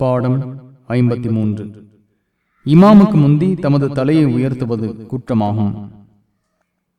பாடம் ஐம்பத்தி மூன்று. இமாமுக்கு முந்தி தமது தலையை உயர்த்துவது குற்றமாகும்.